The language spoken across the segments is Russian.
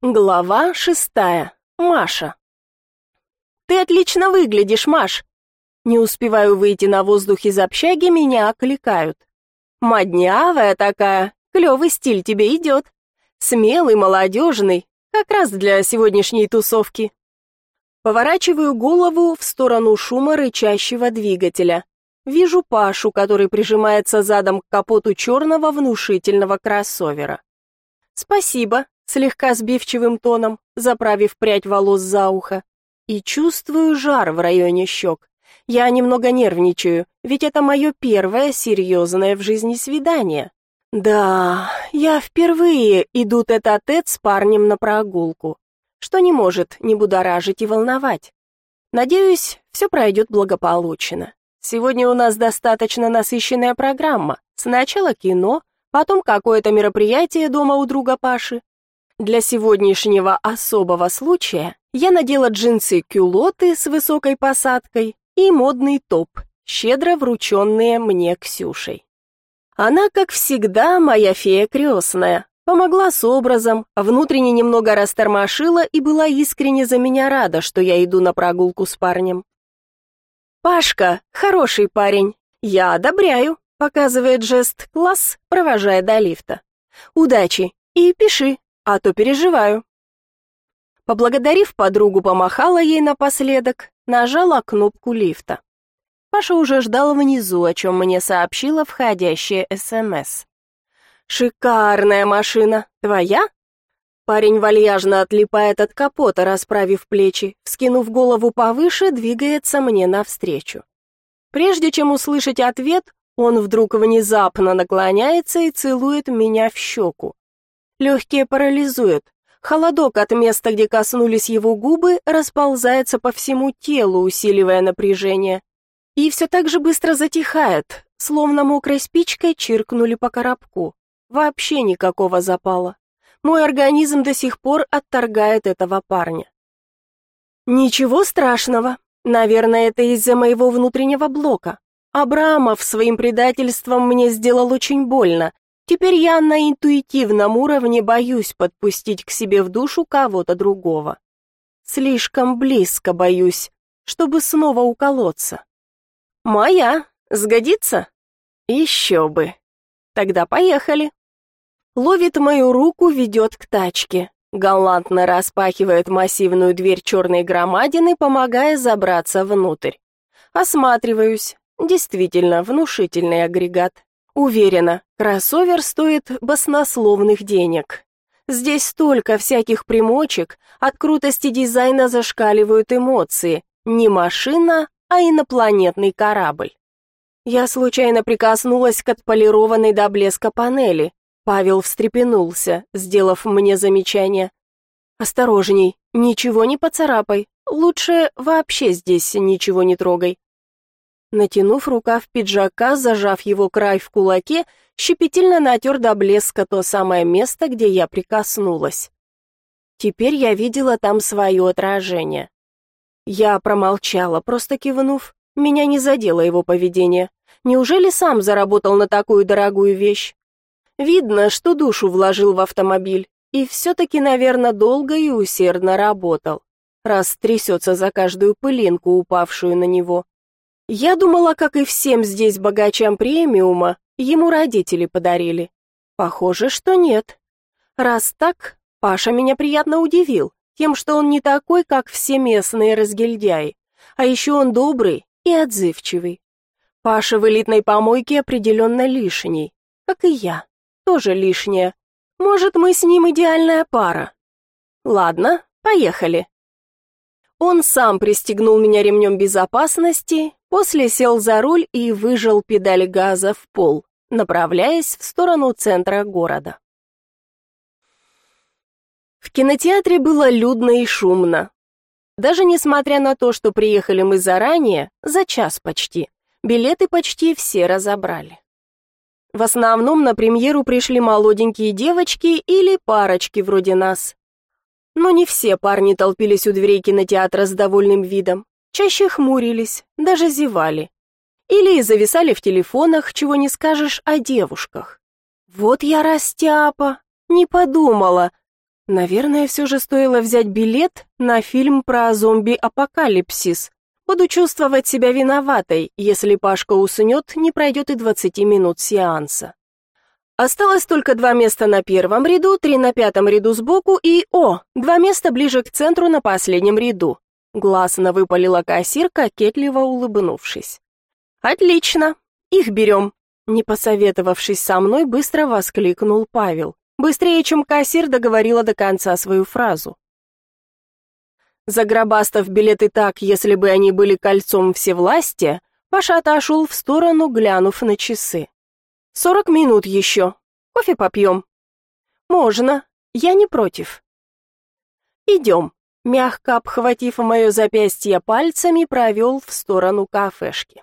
Глава шестая. Маша. «Ты отлично выглядишь, Маш!» Не успеваю выйти на воздух из общаги, меня окликают. «Моднявая такая, клевый стиль тебе идет. Смелый, молодежный, как раз для сегодняшней тусовки». Поворачиваю голову в сторону шума рычащего двигателя. Вижу Пашу, который прижимается задом к капоту черного внушительного кроссовера. «Спасибо», слегка сбивчивым тоном, заправив прядь волос за ухо. И чувствую жар в районе щек. Я немного нервничаю, ведь это мое первое серьезное в жизни свидание. Да, я впервые иду тет-а-тет с парнем на прогулку, что не может не будоражить и волновать. Надеюсь, все пройдет благополучно. Сегодня у нас достаточно насыщенная программа. Сначала кино, потом какое-то мероприятие дома у друга Паши, для сегодняшнего особого случая я надела джинсы-кюлоты с высокой посадкой и модный топ, щедро врученные мне Ксюшей. Она, как всегда, моя фея крестная, помогла с образом, внутренне немного растормошила и была искренне за меня рада, что я иду на прогулку с парнем. «Пашка, хороший парень, я одобряю», показывает жест «класс», провожая до лифта. «Удачи и пиши, а то переживаю. Поблагодарив подругу, помахала ей напоследок, нажала кнопку лифта. Паша уже ждал внизу, о чем мне сообщила входящая СМС. «Шикарная машина! Твоя?» Парень вальяжно отлипает от капота, расправив плечи, вскинув голову повыше, двигается мне навстречу. Прежде чем услышать ответ, он вдруг внезапно наклоняется и целует меня в щеку. Легкие парализует. Холодок от места, где коснулись его губы, расползается по всему телу, усиливая напряжение. И все так же быстро затихает, словно мокрой спичкой чиркнули по коробку. Вообще никакого запала. Мой организм до сих пор отторгает этого парня. Ничего страшного. Наверное, это из-за моего внутреннего блока. Абрамов своим предательством мне сделал очень больно, Теперь я на интуитивном уровне боюсь подпустить к себе в душу кого-то другого. Слишком близко боюсь, чтобы снова уколоться. Моя, сгодится? Еще бы. Тогда поехали. Ловит мою руку, ведет к тачке. Галантно распахивает массивную дверь черной громадины, помогая забраться внутрь. Осматриваюсь. Действительно, внушительный агрегат. Уверена, кроссовер стоит баснословных денег. Здесь столько всяких примочек, от крутости дизайна зашкаливают эмоции. Не машина, а инопланетный корабль. Я случайно прикоснулась к отполированной до блеска панели. Павел встрепенулся, сделав мне замечание. «Осторожней, ничего не поцарапай. Лучше вообще здесь ничего не трогай». Натянув рукав пиджака, зажав его край в кулаке, щепетильно натер до блеска то самое место, где я прикоснулась. Теперь я видела там свое отражение. Я промолчала, просто кивнув. Меня не задело его поведение. Неужели сам заработал на такую дорогую вещь? Видно, что душу вложил в автомобиль, и все-таки, наверное, долго и усердно работал, раз трясется за каждую пылинку, упавшую на него. Я думала, как и всем здесь богачам премиума, ему родители подарили. Похоже, что нет. Раз так, Паша меня приятно удивил, тем, что он не такой, как все местные разгильдяи, а еще он добрый и отзывчивый. Паша в элитной помойке определенно лишний, как и я, тоже лишняя. Может, мы с ним идеальная пара. Ладно, поехали. Он сам пристегнул меня ремнем безопасности, после сел за руль и выжал педаль газа в пол, направляясь в сторону центра города. В кинотеатре было людно и шумно. Даже несмотря на то, что приехали мы заранее, за час почти, билеты почти все разобрали. В основном на премьеру пришли молоденькие девочки или парочки вроде нас, но не все парни толпились у дверей кинотеатра с довольным видом. Чаще хмурились, даже зевали. Или зависали в телефонах, чего не скажешь о девушках. Вот я растяпа, не подумала. Наверное, все же стоило взять билет на фильм про зомби-апокалипсис. Буду чувствовать себя виноватой, если Пашка уснет, не пройдет и 20 минут сеанса. Осталось только два места на первом ряду, три на пятом ряду сбоку и, о, два места ближе к центру на последнем ряду. Гласно выпалила кассир, кокетливо улыбнувшись. «Отлично, их берем!» Не посоветовавшись со мной, быстро воскликнул Павел. Быстрее, чем кассир договорила до конца свою фразу. Загробастав билеты так, если бы они были кольцом всевластия, Паша отошел в сторону, глянув на часы. «Сорок минут еще. Кофе попьем?» «Можно. Я не против». «Идем», — мягко обхватив мое запястье пальцами, провел в сторону кафешки.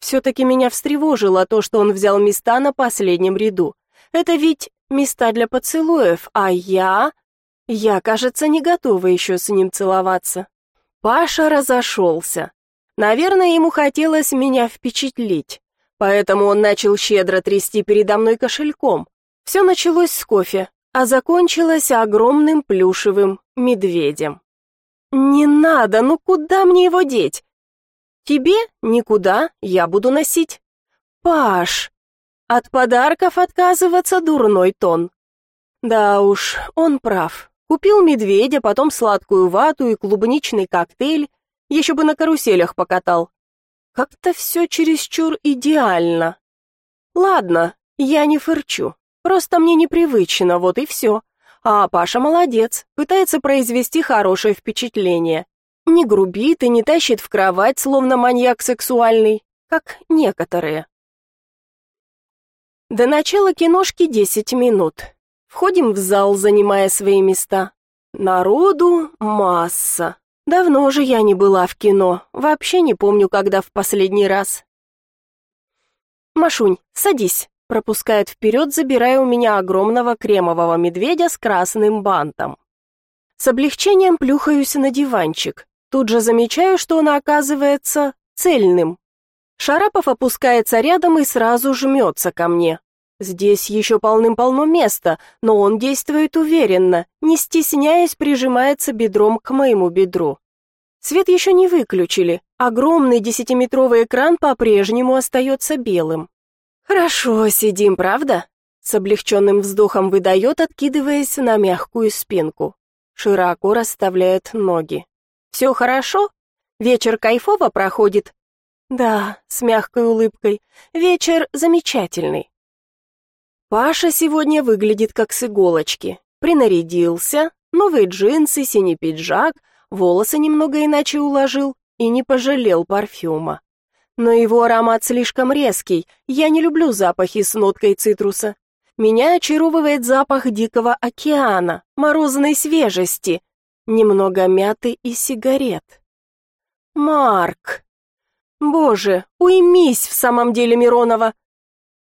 Все-таки меня встревожило то, что он взял места на последнем ряду. Это ведь места для поцелуев, а я... Я, кажется, не готова еще с ним целоваться. Паша разошелся. Наверное, ему хотелось меня впечатлить, поэтому он начал щедро трясти передо мной кошельком. Все началось с кофе, а закончилось огромным плюшевым медведем. «Не надо, ну куда мне его деть?» «Тебе? Никуда, я буду носить». «Паш, от подарков отказываться дурной тон. Да уж, он прав. Купил медведя, потом сладкую вату и клубничный коктейль, еще бы на каруселях покатал. Как-то все чересчур идеально. Ладно, я не фырчу. Просто мне непривычно, вот и все. А Паша молодец, пытается произвести хорошее впечатление. Не грубит и не тащит в кровать, словно маньяк сексуальный, как некоторые. До начала киношки 10 минут. Входим в зал, занимая свои места. Народу масса. Давно же я не была в кино. Вообще не помню, когда в последний раз. Машунь, садись. Пропускает вперед, забирая у меня огромного кремового медведя с красным бантом. С облегчением плюхаюсь на диванчик. Тут же замечаю, что он оказывается цельным. Шарапов опускается рядом и сразу жмется ко мне. Здесь еще полным-полно места, но он действует уверенно, не стесняясь прижимается бедром к моему бедру. Свет еще не выключили, огромный десятиметровый экран по-прежнему остается белым. «Хорошо сидим, правда?» С облегченным вздохом выдает, откидываясь на мягкую спинку. Широко расставляет ноги. «Все хорошо? Вечер кайфово проходит?» Да, с мягкой улыбкой. Вечер замечательный. Паша сегодня выглядит как с иголочки. Принарядился, новые джинсы, синий пиджак, волосы немного иначе уложил и не пожалел парфюма. Но его аромат слишком резкий, я не люблю запахи с ноткой цитруса. Меня очаровывает запах дикого океана, морозной свежести, немного мяты и сигарет. Марк, Боже, уймись в самом деле, Миронова.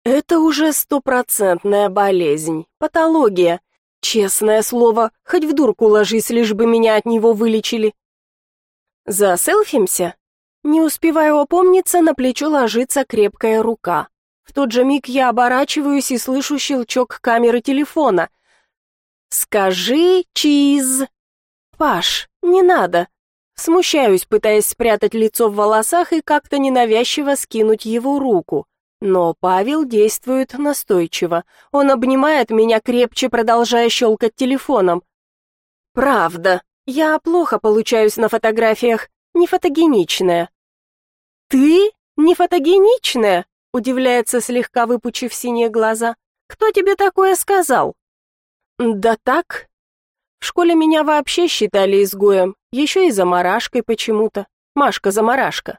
Это уже стопроцентная болезнь, патология. Честное слово, хоть в дурку ложись, лишь бы меня от него вылечили. Заселфимся? Не успеваю опомниться, на плечо ложится крепкая рука. В тот же миг я оборачиваюсь и слышу щелчок камеры телефона. «Скажи, чиз!» «Паш, не надо!» Смущаюсь, пытаясь спрятать лицо в волосах и как-то ненавязчиво скинуть его руку. Но Павел действует настойчиво. Он обнимает меня крепче, продолжая щелкать телефоном. «Правда, я плохо получаюсь на фотографиях, не фотогеничная». «Ты не фотогеничная?» — удивляется, слегка выпучив синие глаза. «Кто тебе такое сказал?» «Да так, в школе меня вообще считали изгоем, еще и заморашкой почему-то. Машка-заморашка.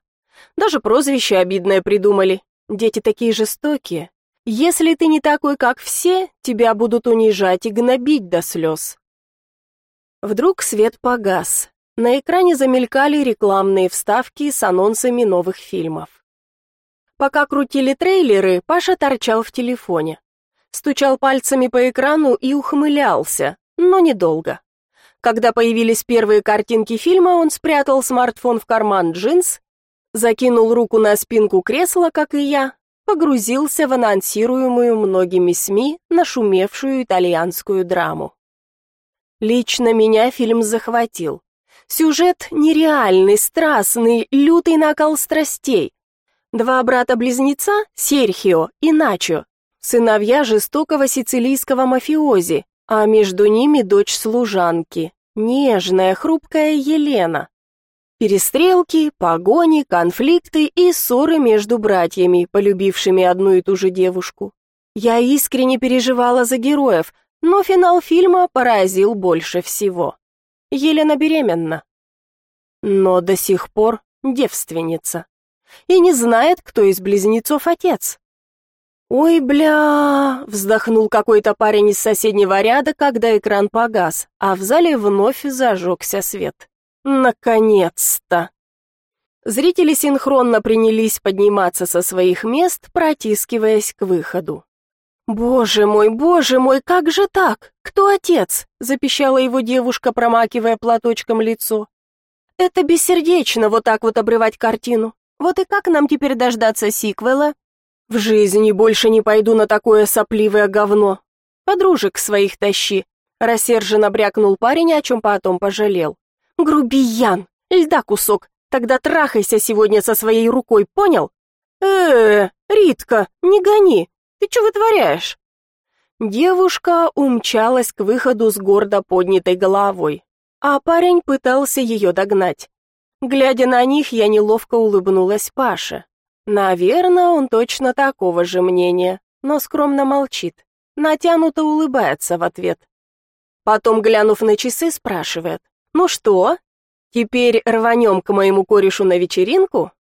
Даже прозвище обидное придумали. Дети такие жестокие. Если ты не такой, как все, тебя будут унижать и гнобить до слез. Вдруг свет погас. На экране замелькали рекламные вставки с анонсами новых фильмов. Пока крутили трейлеры, Паша торчал в телефоне. Стучал пальцами по экрану и ухмылялся, но недолго. Когда появились первые картинки фильма, он спрятал смартфон в карман джинс, закинул руку на спинку кресла, как и я, погрузился в анонсируемую многими СМИ нашумевшую итальянскую драму. Лично меня фильм захватил. Сюжет нереальный, страстный, лютый накал страстей. Два брата-близнеца, Серхио и Начо, сыновья жестокого сицилийского мафиози, а между ними дочь служанки, нежная, хрупкая Елена. Перестрелки, погони, конфликты и ссоры между братьями, полюбившими одну и ту же девушку. Я искренне переживала за героев, но финал фильма поразил больше всего. Елена беременна, но до сих пор девственница и не знает, кто из близнецов отец. «Ой, бля!» — вздохнул какой-то парень из соседнего ряда, когда экран погас, а в зале вновь зажегся свет. Наконец-то! Зрители синхронно принялись подниматься со своих мест, протискиваясь к выходу. «Боже мой, боже мой, как же так? Кто отец?» — запищала его девушка, промакивая платочком лицо. «Это бессердечно вот так вот обрывать картину. Вот и как нам теперь дождаться сиквела?» «В жизни больше не пойду на такое сопливое говно. Подружек своих тащи», — рассерженно брякнул парень, о чем потом пожалел. Грубиян! Льда кусок! Тогда трахайся сегодня со своей рукой, понял? э Ритка, не гони! Ты что вытворяешь?» Девушка умчалась к выходу с гордо поднятой головой, а парень пытался ее догнать. Глядя на них, я неловко улыбнулась Паше. Наверное, он точно такого же мнения, но скромно молчит, натянуто улыбается в ответ. Потом, глянув на часы, спрашивает, «Ну что, теперь рванем к моему корешу на вечеринку?»